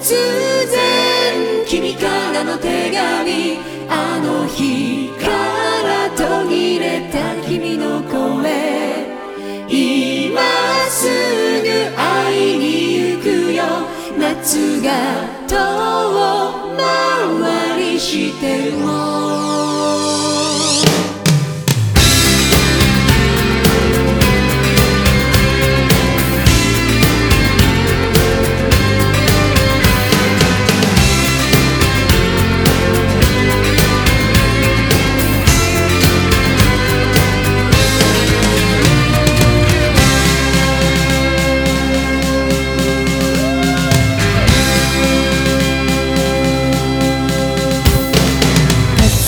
突然君からの手紙あの日から途切れた君の声。今すぐ会いに行くよ。夏が遠回りしても。